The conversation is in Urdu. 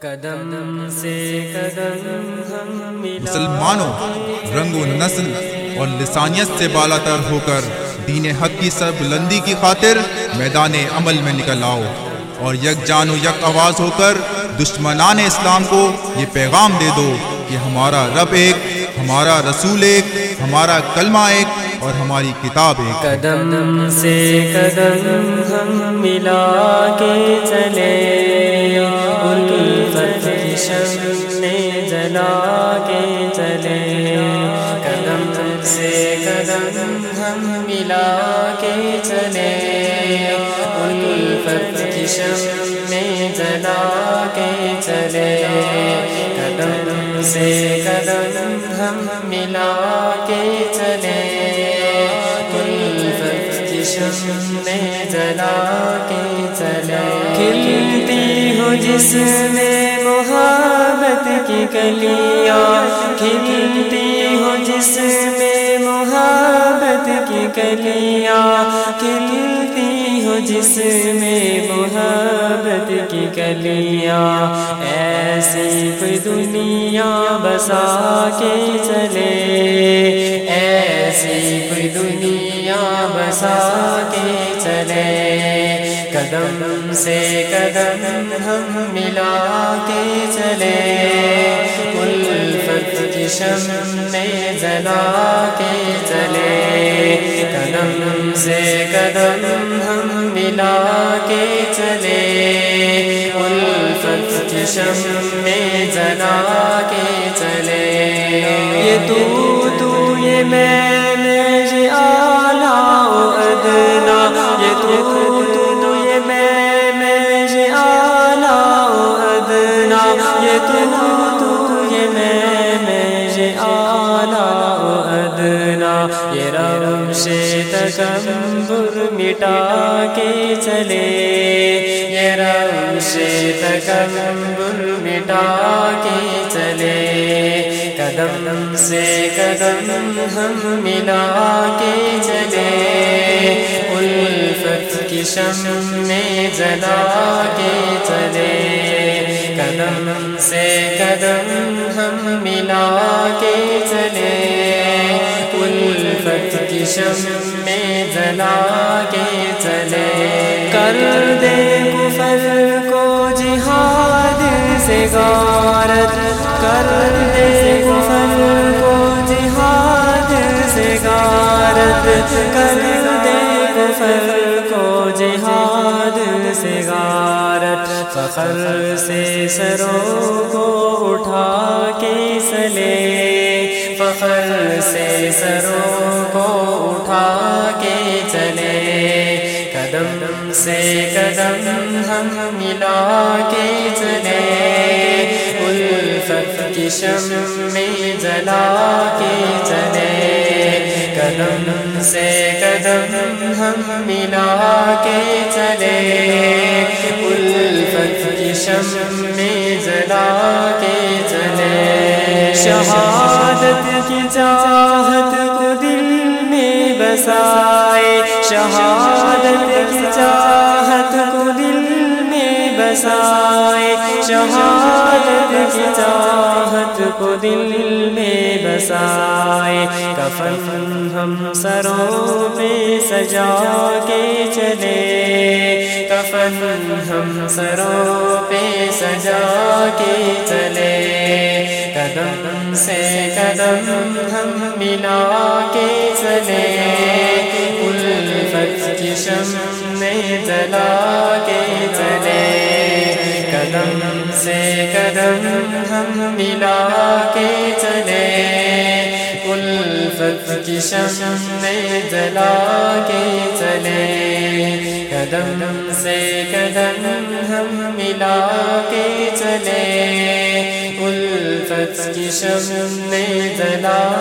قدم سے قدم ہم مسلمانوں رنگ و نسل اور لسانیت سے بالا تر ہو کر دین حق کی سر بلندی کی خاطر میدان عمل میں نکل آؤ اور یک جان و یک آواز ہو کر دشمنان اسلام کو یہ پیغام دے دو کہ ہمارا رب ایک ہمارا رسول ایک ہمارا کلمہ ایک اور ہماری کتاب ایک۔ قدم سے قدم ہم ملا قدم ہم ملا کے چلے۔ الفت کی شمع جلا کے چلے۔ قدم سے قدم ہم ملا کے چلے۔ الفت کی شمع جلا کے چلے۔ کھلتی ہو جس میں محبت کی کلیاں۔ کھلتی کلیاں کھلتی ہو جس میں محبت کی کلیاں۔ ایسی کوئی دنیا بسا کے چلے۔ ایسی کوئی دنیا بسا کے چلے۔ قدم سے قدم ہم ملا کے چلے۔ الفت کی شمع جلا کے چلے۔ سے قدم ہم ملا کے چلے۔ الفت کی شمع جلا کے چلے۔ یہ تو تو یہ میں یہ جی آلہ ادنا۔ یہ تو تو یہ میں میں یہ آلہ ادنا۔ یہ تو تو یہ میں میں یہ آلہ ادنا۔ یہ روش تکبر مٹا کے چلے۔ یہ روش تکبر مٹا کے چلے۔ قدم سے قدم ہم ملا کے چلے۔ الفت کی شمع جلا کے چلے۔ قدم سے قدم ہم ملا کے چلے۔ الفت کی شمع جلا کے چلے۔ کر دے کفر کو جہاد سے غارت۔ کر دے کفر کو جہاد سے غارت۔ کر دے کفر کو جہاد سے غارت۔ فخر سے سروں کو اٹھا کے سلے فخر سے سروں قدم ہم ملا کے چلے الفت کی شمع جلا کے چلے قدم سے قدم ہم ملا کے چلے الفت کی شمع جلا کے چلے شہادت کی چاہت کو دل میں بسائے، شہادت کی چاہت بسائے شہادت کی چاہت کو دل میں بسائے۔ کفن ہم سروں پہ سجا کے چلے۔ کفن ہم سروں پہ سجا کے چلے۔ قدم سے قدم ہم ملا کے چلے۔ ہم ملا کے چلے۔ الفت کی شمع جلا کے چلے۔ قدم سے قدم ہم ملا کے چلے۔ الفت کی شمع جلا کے چلے